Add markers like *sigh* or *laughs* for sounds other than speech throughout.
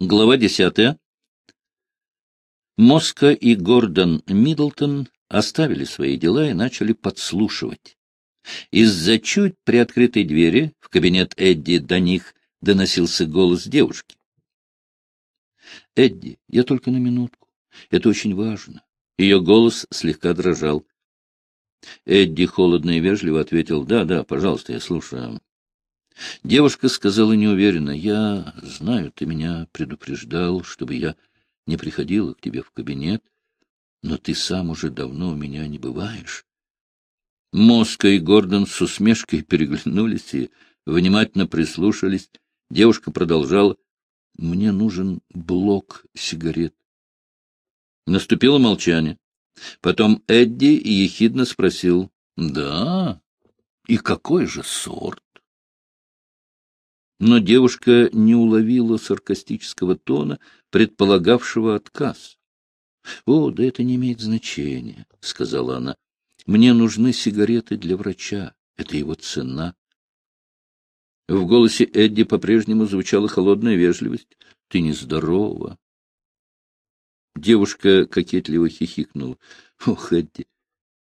Глава десятая. Моска и Гордон Миддлтон оставили свои дела и начали подслушивать. Из-за чуть приоткрытой двери в кабинет Эдди до них доносился голос девушки. — Эдди, я только на минутку. Это очень важно. Ее голос слегка дрожал. Эдди холодно и вежливо ответил, — Да, да, пожалуйста, я слушаю. Девушка сказала неуверенно, — Я знаю, ты меня предупреждал, чтобы я не приходила к тебе в кабинет, но ты сам уже давно у меня не бываешь. Моска и Гордон с усмешкой переглянулись и внимательно прислушались. Девушка продолжала, — Мне нужен блок сигарет. Наступило молчание. Потом Эдди ехидно спросил, — Да? И какой же сорт? Но девушка не уловила саркастического тона, предполагавшего отказ. — О, да это не имеет значения, — сказала она. — Мне нужны сигареты для врача. Это его цена. В голосе Эдди по-прежнему звучала холодная вежливость. — Ты нездорова. Девушка кокетливо хихикнула. — Ох, Эдди,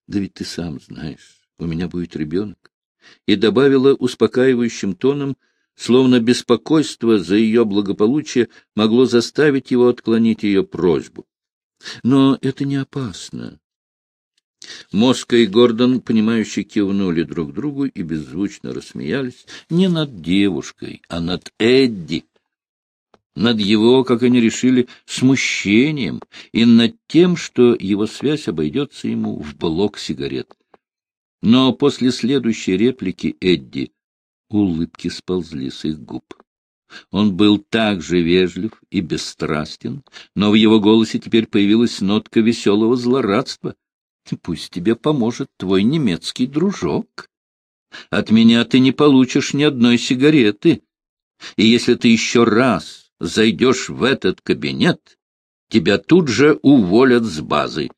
да ведь ты сам знаешь, у меня будет ребенок. И добавила успокаивающим тоном — словно беспокойство за ее благополучие могло заставить его отклонить ее просьбу. Но это не опасно. Моска и Гордон, понимающе кивнули друг другу и беззвучно рассмеялись не над девушкой, а над Эдди, над его, как они решили, смущением и над тем, что его связь обойдется ему в блок сигарет. Но после следующей реплики Эдди Улыбки сползли с их губ. Он был так же вежлив и бесстрастен, но в его голосе теперь появилась нотка веселого злорадства. «Пусть тебе поможет твой немецкий дружок. От меня ты не получишь ни одной сигареты. И если ты еще раз зайдешь в этот кабинет, тебя тут же уволят с базы.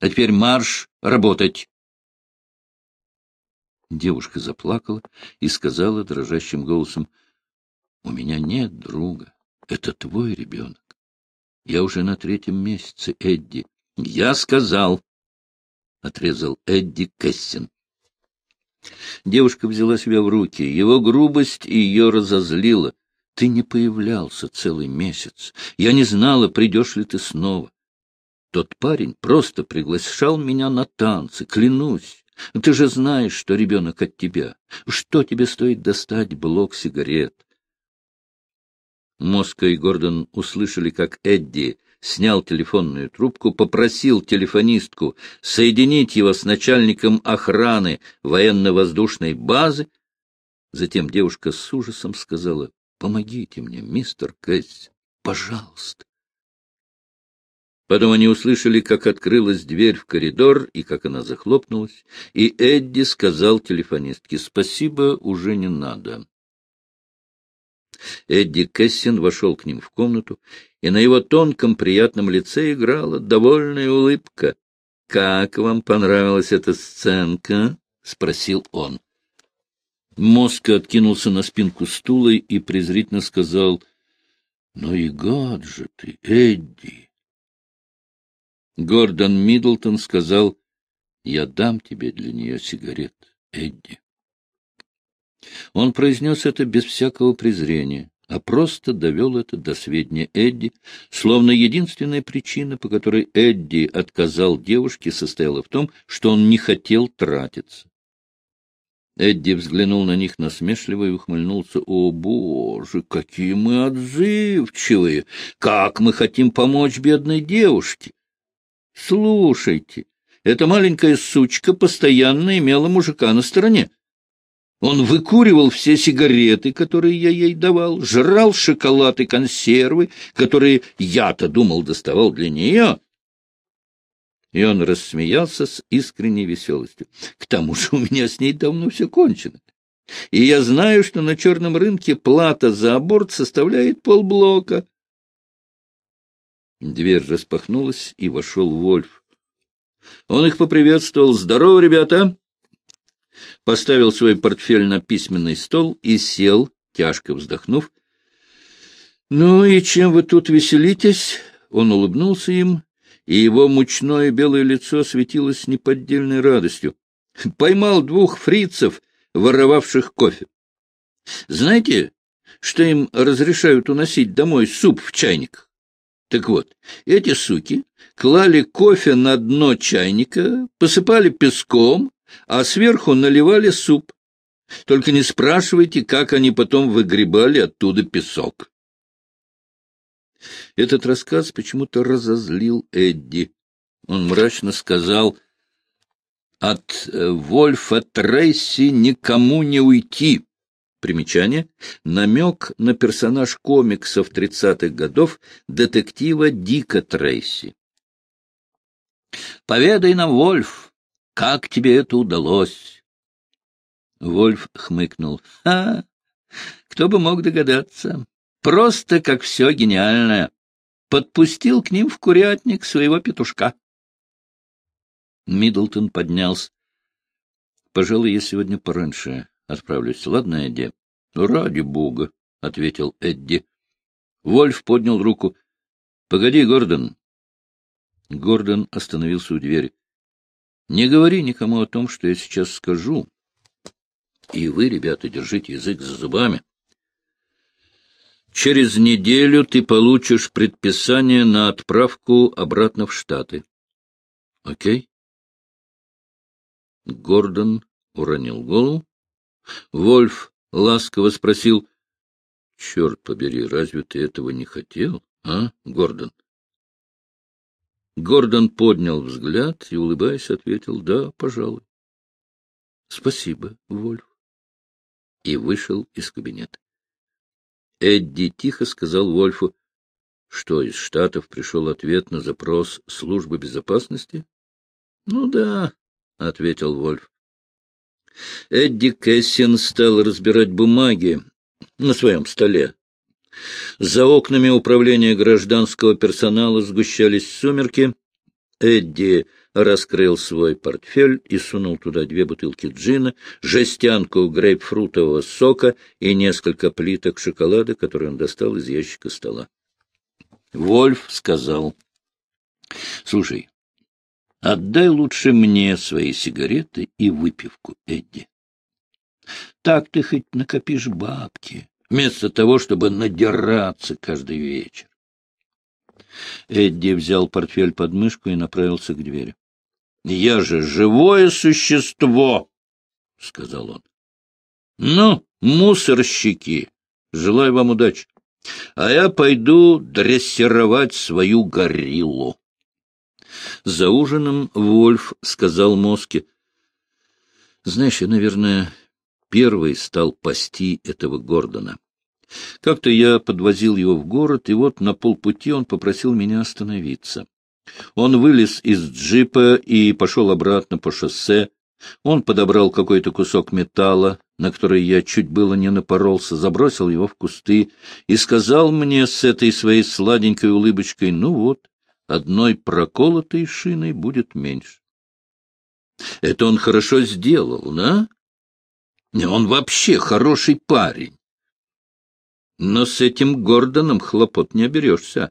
А теперь марш работать!» Девушка заплакала и сказала дрожащим голосом, — У меня нет друга. Это твой ребенок. Я уже на третьем месяце, Эдди. — Я сказал, — отрезал Эдди Кессин. Девушка взяла себя в руки. Его грубость ее разозлила. Ты не появлялся целый месяц. Я не знала, придешь ли ты снова. Тот парень просто приглашал меня на танцы, клянусь. Ты же знаешь, что ребенок от тебя. Что тебе стоит достать блок сигарет? Моска и Гордон услышали, как Эдди снял телефонную трубку, попросил телефонистку соединить его с начальником охраны военно-воздушной базы. Затем девушка с ужасом сказала, — Помогите мне, мистер Кэсс, пожалуйста. Потом они услышали, как открылась дверь в коридор и как она захлопнулась, и Эдди сказал телефонистке «Спасибо, уже не надо». Эдди Кессин вошел к ним в комнату, и на его тонком приятном лице играла довольная улыбка. — Как вам понравилась эта сценка? — спросил он. Моска откинулся на спинку стула и презрительно сказал, — Ну и гаджеты, Эдди! Гордон Миддлтон сказал, «Я дам тебе для нее сигарет, Эдди». Он произнес это без всякого презрения, а просто довел это до сведения Эдди, словно единственная причина, по которой Эдди отказал девушке, состояла в том, что он не хотел тратиться. Эдди взглянул на них насмешливо и ухмыльнулся. «О, Боже, какие мы отзывчивые! Как мы хотим помочь бедной девушке!» Слушайте, эта маленькая сучка постоянно имела мужика на стороне. Он выкуривал все сигареты, которые я ей давал, жрал шоколад и консервы, которые я-то думал доставал для нее. И он рассмеялся с искренней веселостью. К тому же у меня с ней давно все кончено. И я знаю, что на черном рынке плата за аборт составляет полблока. Дверь распахнулась, и вошел Вольф. Он их поприветствовал. «Здорово, ребята!» Поставил свой портфель на письменный стол и сел, тяжко вздохнув. Ну и чем вы тут веселитесь? Он улыбнулся им, и его мучное белое лицо светилось неподдельной радостью. Поймал двух фрицев, воровавших кофе. Знаете, что им разрешают уносить домой суп в чайниках? Так вот, эти суки клали кофе на дно чайника, посыпали песком, а сверху наливали суп. Только не спрашивайте, как они потом выгребали оттуда песок. Этот рассказ почему-то разозлил Эдди. Он мрачно сказал, «От э, Вольфа Трейси никому не уйти». Примечание. Намек на персонаж комиксов тридцатых годов детектива Дика Трейси. «Поведай нам, Вольф, как тебе это удалось?» Вольф хмыкнул. «Ха! Кто бы мог догадаться? Просто как все гениальное. Подпустил к ним в курятник своего петушка». Миддлтон поднялся. «Пожалуй, я сегодня пораньше отправлюсь. Ладно, Эдди? — Ради бога, — ответил Эдди. Вольф поднял руку. — Погоди, Гордон. Гордон остановился у двери. — Не говори никому о том, что я сейчас скажу. И вы, ребята, держите язык за зубами. Через неделю ты получишь предписание на отправку обратно в Штаты. Окей? Гордон уронил голову. Вольф ласково спросил, — Черт побери, разве ты этого не хотел, а, Гордон? Гордон поднял взгляд и, улыбаясь, ответил, — Да, пожалуй. — Спасибо, Вольф. И вышел из кабинета. Эдди тихо сказал Вольфу, что из Штатов пришел ответ на запрос службы безопасности. — Ну да, — ответил Вольф. Эдди Кэссин стал разбирать бумаги на своем столе. За окнами управления гражданского персонала сгущались сумерки. Эдди раскрыл свой портфель и сунул туда две бутылки джина, жестянку грейпфрутового сока и несколько плиток шоколада, которые он достал из ящика стола. Вольф сказал, — Слушай, Отдай лучше мне свои сигареты и выпивку, Эдди. Так ты хоть накопишь бабки, вместо того, чтобы надираться каждый вечер. Эдди взял портфель под мышку и направился к двери. — Я же живое существо, — сказал он. — Ну, мусорщики, желаю вам удачи. А я пойду дрессировать свою гориллу. За ужином Вольф сказал Моске, «Знаешь, я, наверное, первый стал пасти этого Гордона. Как-то я подвозил его в город, и вот на полпути он попросил меня остановиться. Он вылез из джипа и пошел обратно по шоссе. Он подобрал какой-то кусок металла, на который я чуть было не напоролся, забросил его в кусты и сказал мне с этой своей сладенькой улыбочкой, «Ну вот, одной проколотой шиной будет меньше. Это он хорошо сделал, да? Он вообще хороший парень. Но с этим Гордоном хлопот не оберешься.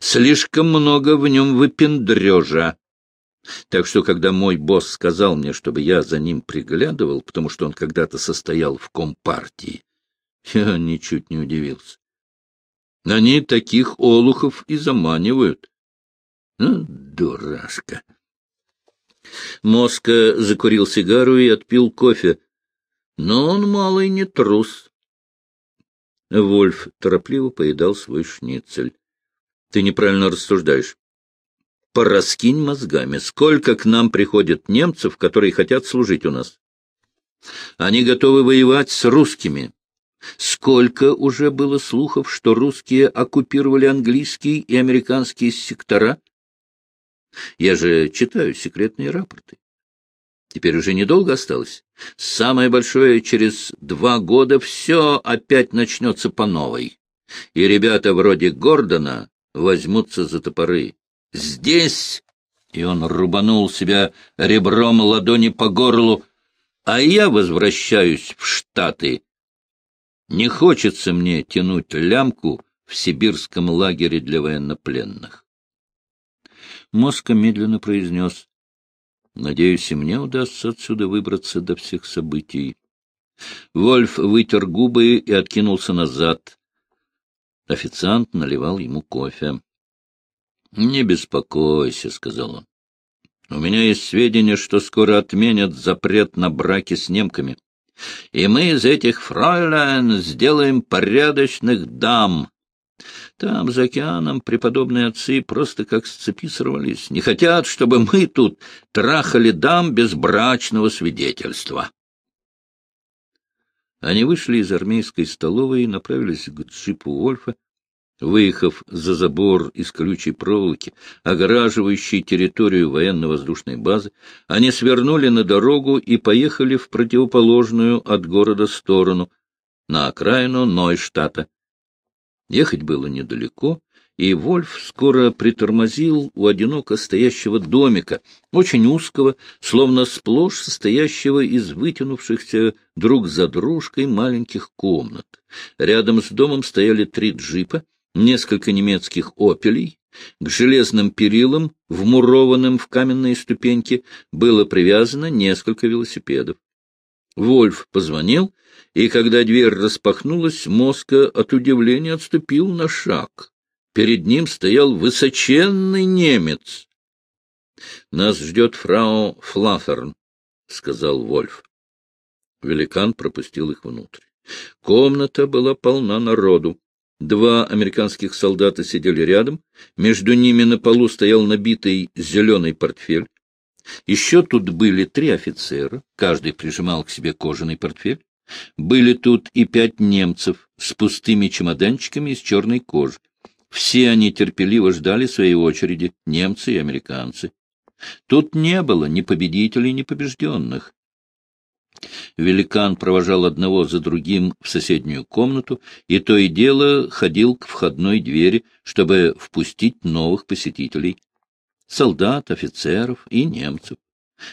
Слишком много в нем выпендрежа. Так что, когда мой босс сказал мне, чтобы я за ним приглядывал, потому что он когда-то состоял в компартии, я ничуть не удивился. Они таких олухов и заманивают. Ну, дурашка. Моска закурил сигару и отпил кофе. Но он малый не трус. Вольф торопливо поедал свой шницель. Ты неправильно рассуждаешь. Пораскинь мозгами. Сколько к нам приходит немцев, которые хотят служить у нас? Они готовы воевать с русскими. Сколько уже было слухов, что русские оккупировали английские и американские сектора? Я же читаю секретные рапорты. Теперь уже недолго осталось. Самое большое через два года все опять начнется по новой. И ребята вроде Гордона возьмутся за топоры. Здесь... И он рубанул себя ребром ладони по горлу. А я возвращаюсь в Штаты. Не хочется мне тянуть лямку в сибирском лагере для военнопленных. Моска медленно произнес, «Надеюсь, и мне удастся отсюда выбраться до всех событий». Вольф вытер губы и откинулся назад. Официант наливал ему кофе. — Не беспокойся, — сказал он. — У меня есть сведения, что скоро отменят запрет на браки с немками. И мы из этих фройлян сделаем порядочных дам, там, за океаном, преподобные отцы просто как с цепи сорвались. Не хотят, чтобы мы тут трахали дам без брачного свидетельства. Они вышли из армейской столовой и направились к джипу Вольфа. Выехав за забор из колючей проволоки, огораживающей территорию военно-воздушной базы, они свернули на дорогу и поехали в противоположную от города сторону, на окраину Нойштата. Ехать было недалеко, и Вольф скоро притормозил у одиноко стоящего домика, очень узкого, словно сплошь состоящего из вытянувшихся друг за дружкой маленьких комнат. Рядом с домом стояли три джипа, несколько немецких «Опелей», к железным перилам, вмурованным в каменные ступеньки, было привязано несколько велосипедов. Вольф позвонил, и когда дверь распахнулась, Моска от удивления отступил на шаг. Перед ним стоял высоченный немец. — Нас ждет фрау Флаферн, — сказал Вольф. Великан пропустил их внутрь. Комната была полна народу. Два американских солдата сидели рядом, между ними на полу стоял набитый зеленый портфель. Еще тут были три офицера, каждый прижимал к себе кожаный портфель. Были тут и пять немцев с пустыми чемоданчиками из черной кожи. Все они терпеливо ждали своей очереди, немцы и американцы. Тут не было ни победителей, ни побежденных. Великан провожал одного за другим в соседнюю комнату, и то и дело ходил к входной двери, чтобы впустить новых посетителей солдат, офицеров и немцев.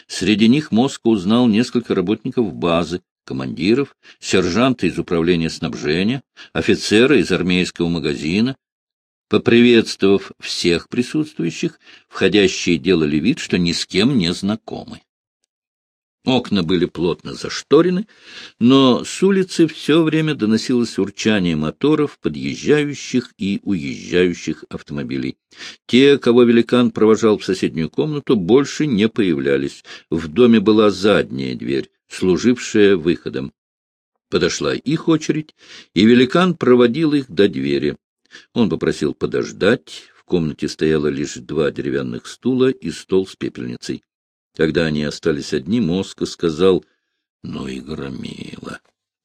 Среди них Москва узнал несколько работников базы, командиров, сержанта из управления снабжения, офицера из армейского магазина. Поприветствовав всех присутствующих, входящие делали вид, что ни с кем не знакомы. Окна были плотно зашторены, но с улицы все время доносилось урчание моторов, подъезжающих и уезжающих автомобилей. Те, кого великан провожал в соседнюю комнату, больше не появлялись. В доме была задняя дверь, служившая выходом. Подошла их очередь, и великан проводил их до двери. Он попросил подождать, в комнате стояло лишь два деревянных стула и стол с пепельницей. Когда они остались одни, Моска сказал, — Ну и громила.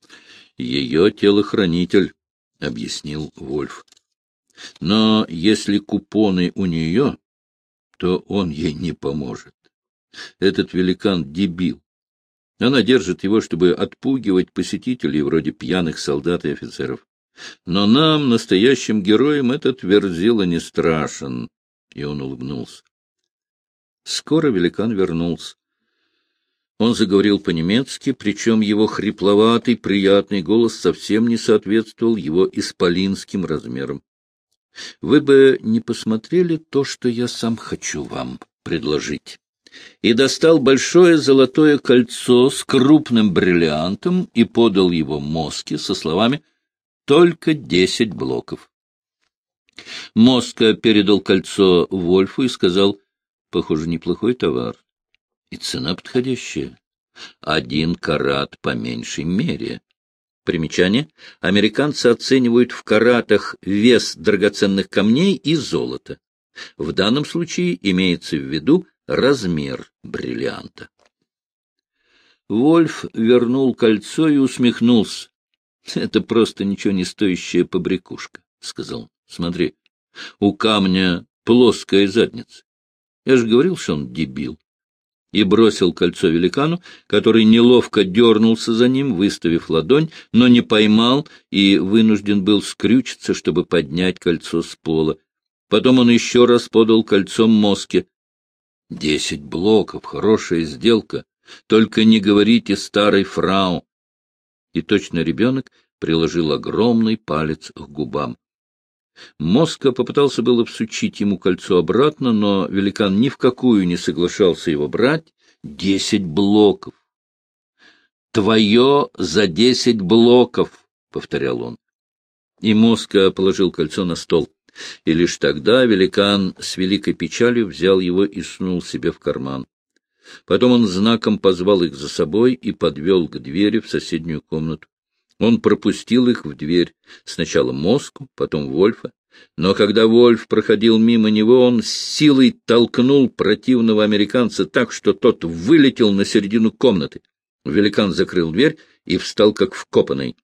— Ее телохранитель, — объяснил Вольф. — Но если купоны у нее, то он ей не поможет. Этот великан — дебил. Она держит его, чтобы отпугивать посетителей вроде пьяных солдат и офицеров. Но нам, настоящим героям, этот верзила не страшен. И он улыбнулся. Скоро великан вернулся. Он заговорил по-немецки, причем его хрипловатый, приятный голос совсем не соответствовал его исполинским размерам. Вы бы не посмотрели то, что я сам хочу вам предложить. И достал большое золотое кольцо с крупным бриллиантом и подал его Моске со словами «Только десять блоков». Моска передал кольцо Вольфу и сказал Похоже, неплохой товар. И цена подходящая. Один карат по меньшей мере. Примечание. Американцы оценивают в каратах вес драгоценных камней и золота. В данном случае имеется в виду размер бриллианта. Вольф вернул кольцо и усмехнулся. — Это просто ничего не стоящая побрякушка, — сказал. — Смотри, у камня плоская задница. Я же говорил, что он дебил. И бросил кольцо великану, который неловко дернулся за ним, выставив ладонь, но не поймал и вынужден был скрючиться, чтобы поднять кольцо с пола. Потом он еще раз подал кольцом мозге. Десять блоков, хорошая сделка. Только не говорите старой фрау. И точно ребенок приложил огромный палец к губам. Моска попытался было всучить ему кольцо обратно, но великан ни в какую не соглашался его брать. Десять блоков. «Твое за десять блоков», — повторял он. И Моска положил кольцо на стол. И лишь тогда великан с великой печалью взял его и сунул себе в карман. Потом он знаком позвал их за собой и подвел к двери в соседнюю комнату. Он пропустил их в дверь, сначала Моску, потом Вольфа. Но когда Вольф проходил мимо него, он с силой толкнул противного американца так, что тот вылетел на середину комнаты. Великан закрыл дверь и встал как вкопанный.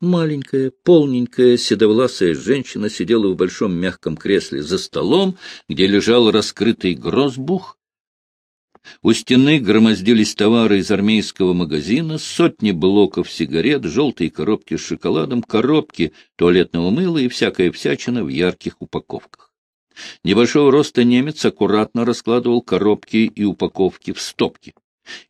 Маленькая, полненькая, седовласая женщина сидела в большом мягком кресле за столом, где лежал раскрытый грозбух, у стены громоздились товары из армейского магазина, сотни блоков сигарет, желтые коробки с шоколадом, коробки туалетного мыла и всякая всячина в ярких упаковках. Небольшого роста немец аккуратно раскладывал коробки и упаковки в стопки.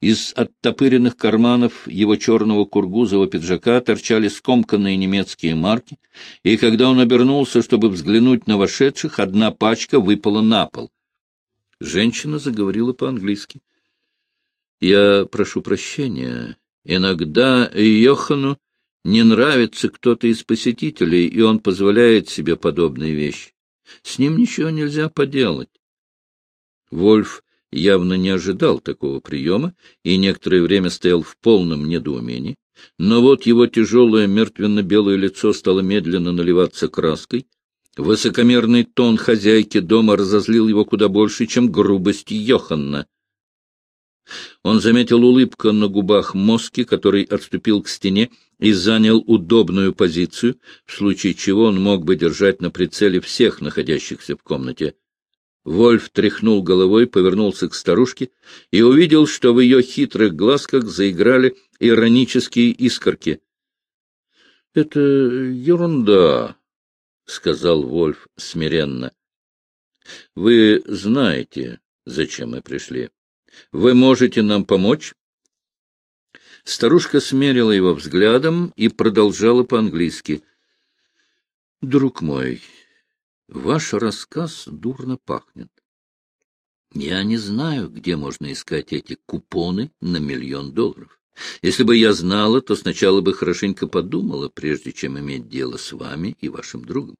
Из оттопыренных карманов его черного кургузого пиджака торчали скомканные немецкие марки, и когда он обернулся, чтобы взглянуть на вошедших, одна пачка выпала на пол — Женщина заговорила по-английски. — Я прошу прощения. Иногда Йохану не нравится кто-то из посетителей, и он позволяет себе подобные вещи. С ним ничего нельзя поделать. Вольф явно не ожидал такого приема и некоторое время стоял в полном недоумении. Но вот его тяжелое мертвенно-белое лицо стало медленно наливаться краской — Высокомерный тон хозяйки дома разозлил его куда больше, чем грубость Йоханна. Он заметил улыбку на губах Моски, который отступил к стене и занял удобную позицию, в случае чего он мог бы держать на прицеле всех находящихся в комнате. Вольф тряхнул головой, повернулся к старушке и увидел, что в ее хитрых глазках заиграли иронические искорки. — Это ерунда, — сказал Вольф смиренно. — Вы знаете, зачем мы пришли. Вы можете нам помочь? Старушка смерила его взглядом и продолжала по-английски. — Друг мой, ваш рассказ дурно пахнет. Я не знаю, где можно искать эти купоны на миллион долларов. Если бы я знала, то сначала бы хорошенько подумала, прежде чем иметь дело с вами и вашим другом.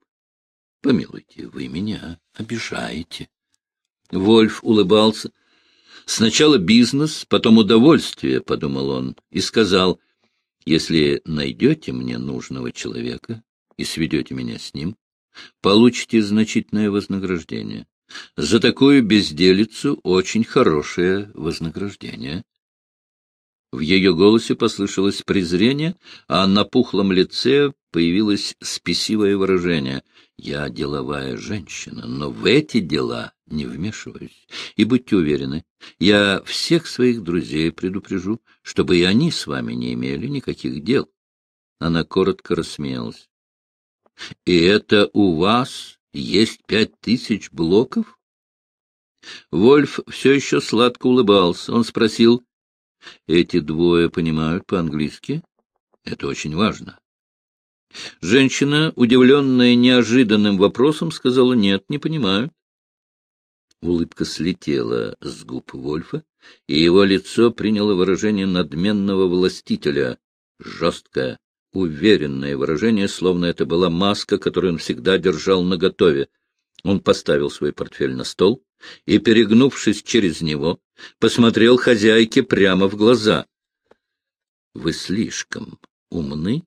Помилуйте, вы меня обижаете. Вольф улыбался. Сначала бизнес, потом удовольствие, — подумал он, и сказал, если найдете мне нужного человека и сведете меня с ним, получите значительное вознаграждение. За такую безделицу очень хорошее вознаграждение. В ее голосе послышалось презрение, а на пухлом лице появилось спесивое выражение. «Я деловая женщина, но в эти дела не вмешиваюсь. И будьте уверены, я всех своих друзей предупрежу, чтобы и они с вами не имели никаких дел». Она коротко рассмеялась. «И это у вас есть пять тысяч блоков?» Вольф все еще сладко улыбался. Он спросил, эти двое понимают по-английски? Это очень важно. Женщина, удивленная неожиданным вопросом, сказала «нет, не понимаю». Улыбка слетела с губ Вольфа, и его лицо приняло выражение надменного властителя, жесткое, уверенное выражение, словно это была маска, которую он всегда держал наготове. Он поставил свой портфель на стол и, перегнувшись через него, посмотрел хозяйке прямо в глаза. — Вы слишком умны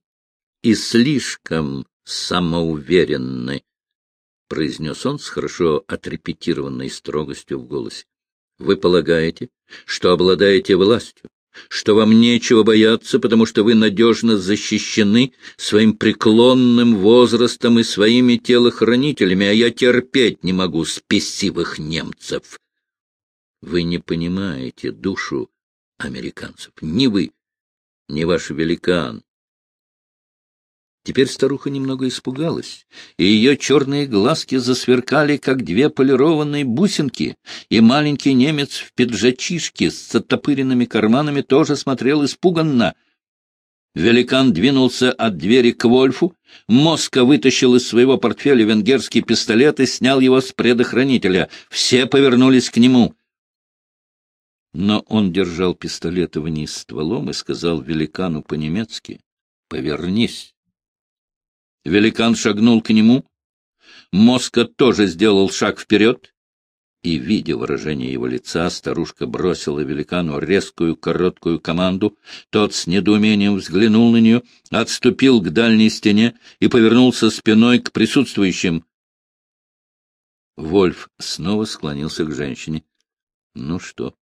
и слишком самоуверенны, — произнес он с хорошо отрепетированной строгостью в голосе. — Вы полагаете, что обладаете властью, что вам нечего бояться, потому что вы надежно защищены своим преклонным возрастом и своими телохранителями, а я терпеть не могу спесивых немцев. Вы не понимаете душу американцев, ни вы, ни ваш великан. Теперь старуха немного испугалась, и ее черные глазки засверкали, как две полированные бусинки, и маленький немец в пиджачишке с оттопыренными карманами тоже смотрел испуганно. Великан двинулся от двери к Вольфу. Моска вытащил из своего портфеля венгерский пистолет и снял его с предохранителя. Все повернулись к нему. Но он держал пистолет вниз стволом и сказал великану по-немецки «Повернись». Великан шагнул к нему. Моска тоже сделал шаг вперед и, видя выражение его лица, старушка бросила великану резкую короткую команду. Тот с недоумением взглянул на нее, отступил к дальней стене и повернулся спиной к присутствующим. Вольф снова склонился к женщине. — Ну что,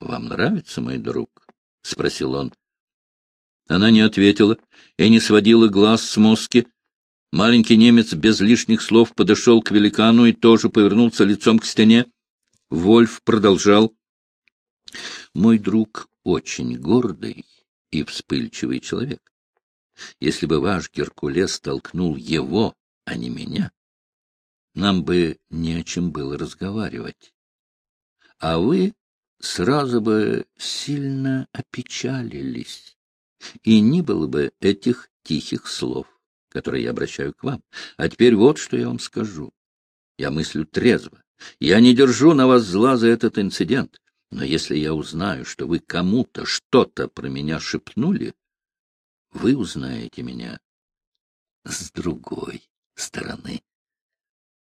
вам нравится мой друг? — спросил он. Она не ответила и не сводила глаз с мозги, Маленький немец без лишних слов подошел к великану и тоже повернулся лицом к стене. Вольф продолжал. «Мой друг очень гордый и вспыльчивый человек. Если бы ваш Геркулес толкнул его, а не меня, нам бы не о чем было разговаривать. А вы сразу бы сильно опечалились, и не было бы этих тихих слов которые я обращаю к вам. А теперь вот что я вам скажу. Я мыслю трезво. Я не держу на вас зла за этот инцидент. Но если я узнаю, что вы кому-то что-то про меня шепнули, вы узнаете меня с другой стороны.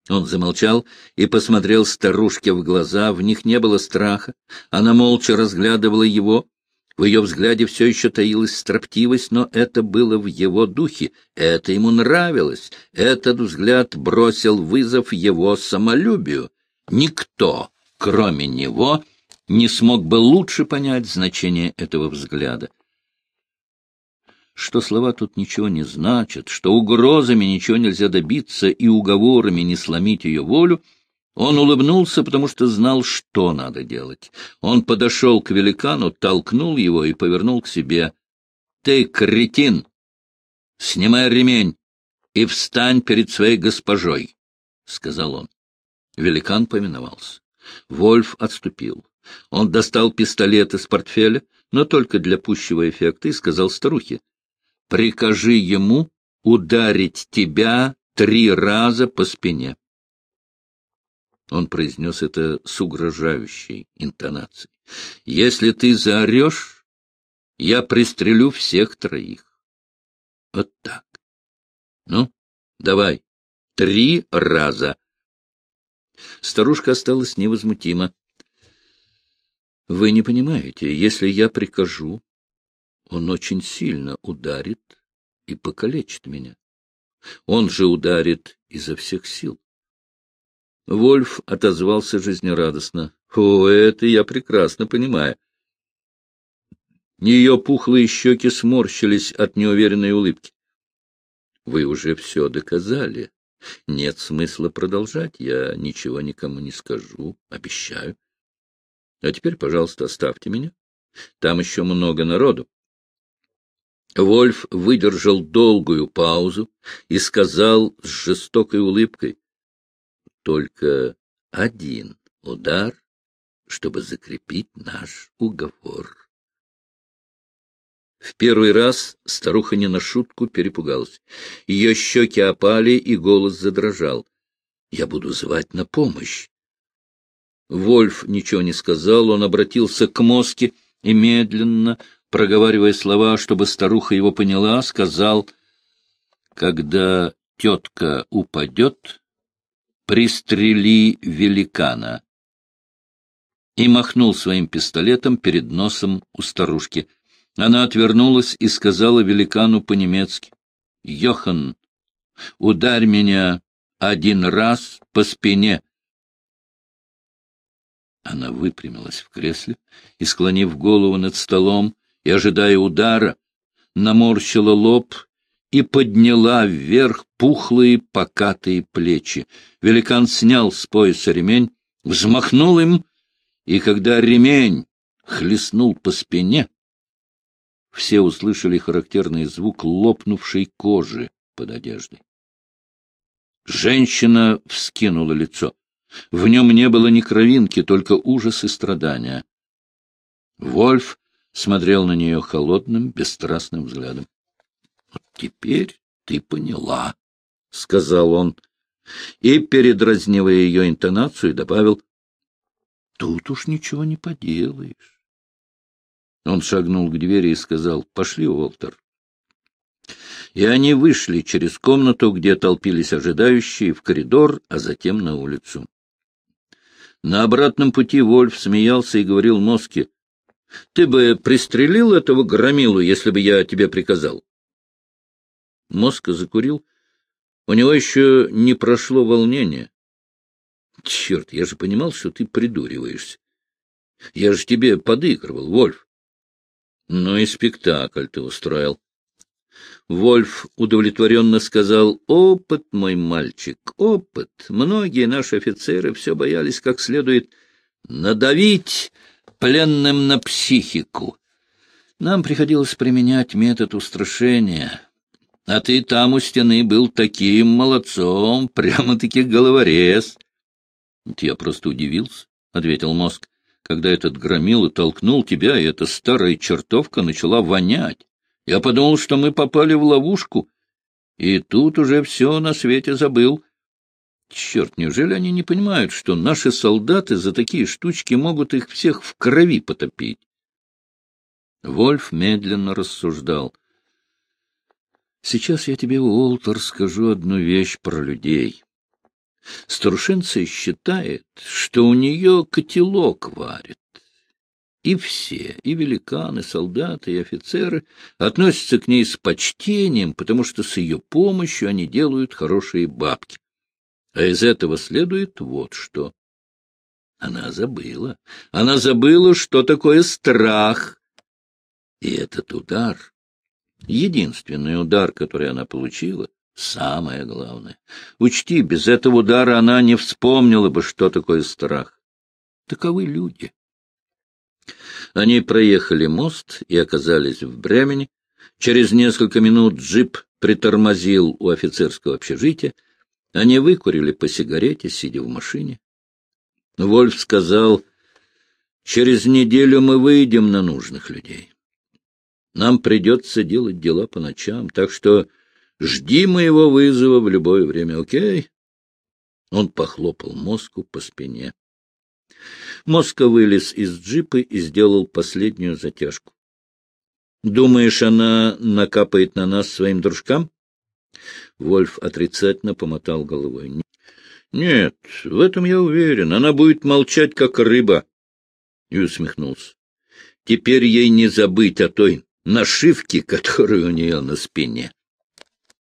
Он замолчал и посмотрел старушке в глаза, в них не было страха. Она молча разглядывала его, в ее взгляде все еще таилась строптивость, но это было в его духе, это ему нравилось. Этот взгляд бросил вызов его самолюбию. Никто, кроме него, не смог бы лучше понять значение этого взгляда. Что слова тут ничего не значат, что угрозами ничего нельзя добиться и уговорами не сломить ее волю — он улыбнулся, потому что знал, что надо делать. Он подошел к великану, толкнул его и повернул к себе. — Ты кретин! Снимай ремень и встань перед своей госпожой, — сказал он. Великан поминовался. Вольф отступил. Он достал пистолет из портфеля, но только для пущего эффекта, и сказал старухе, — Прикажи ему ударить тебя три раза по спине. Он произнес это с угрожающей интонацией. — Если ты заорешь, я пристрелю всех троих. Вот так. Ну, давай, три раза. Старушка осталась невозмутима. — Вы не понимаете, если я прикажу, он очень сильно ударит и покалечит меня. Он же ударит изо всех сил. Вольф отозвался жизнерадостно. — О, это я прекрасно понимаю. Ее пухлые щеки сморщились от неуверенной улыбки. — Вы уже все доказали. Нет смысла продолжать. Я ничего никому не скажу, обещаю. А теперь, пожалуйста, оставьте меня. Там еще много народу. Вольф выдержал долгую паузу и сказал с жестокой улыбкой, только один удар, чтобы закрепить наш уговор. В первый раз старуха не на шутку перепугалась. Ее щеки опали, и голос задрожал. «Я буду звать на помощь». Вольф ничего не сказал, он обратился к Моске и медленно, проговаривая слова, чтобы старуха его поняла, сказал, «Когда тетка упадет, пристрели великана. И махнул своим пистолетом перед носом у старушки. Она отвернулась и сказала великану по-немецки. — Йохан, ударь меня один раз по спине. Она выпрямилась в кресле и, склонив голову над столом и ожидая удара, наморщила лоб и подняла вверх пухлые покатые плечи. Великан снял с пояса ремень, взмахнул им, и когда ремень хлестнул по спине, все услышали характерный звук лопнувшей кожи под одеждой. Женщина вскинула лицо. В нем не было ни кровинки, только ужас и страдания. Вольф смотрел на нее холодным, бесстрастным взглядом. — теперь ты поняла, — сказал он, и, передразнивая ее интонацию, добавил, — Тут уж ничего не поделаешь. Он шагнул к двери и сказал, — Пошли, Уолтер. И они вышли через комнату, где толпились ожидающие, в коридор, а затем на улицу. На обратном пути Вольф смеялся и говорил Моске, — Ты бы пристрелил этого громилу, если бы я тебе приказал? Моска закурил. У него еще не прошло волнение. — Черт, я же понимал, что ты придуриваешься. Я же тебе подыгрывал, Вольф. Ну и спектакль ты устроил. Вольф удовлетворенно сказал, «Опыт, мой мальчик, опыт. Многие наши офицеры все боялись как следует надавить пленным на психику. Нам приходилось применять метод устрашения. А ты там у стены был таким молодцом, *laughs* прямо-таки головорез». «Я просто удивился», — ответил мозг, — «когда этот громила толкнул тебя, и эта старая чертовка начала вонять». Я подумал, что мы попали в ловушку, и тут уже все на свете забыл. Черт, неужели они не понимают, что наши солдаты за такие штучки могут их всех в крови потопить? Вольф медленно рассуждал. Сейчас я тебе, Уолтер, скажу одну вещь про людей. Старушенция считает, что у нее котелок варит. И все, и великаны, солдаты, и офицеры относятся к ней с почтением, потому что с ее помощью они делают хорошие бабки. А из этого следует вот что. Она забыла. Она забыла, что такое страх. И этот удар, единственный удар, который она получила, самое главное. Учти, без этого удара она не вспомнила бы, что такое страх. Таковы люди. Они проехали мост и оказались в Бремени. Через несколько минут джип притормозил у офицерского общежития. Они выкурили по сигарете, сидя в машине. Вольф сказал, «Через неделю мы выйдем на нужных людей. Нам придется делать дела по ночам, так что жди моего вызова в любое время, окей?» Он похлопал мозгу по спине. Моска вылез из джипа и сделал последнюю затяжку. — Думаешь, она накапает на нас своим дружкам? Вольф отрицательно помотал головой. — Нет, в этом я уверен. Она будет молчать, как рыба. И усмехнулся. — Теперь ей не забыть о той нашивке, которая у нее на спине.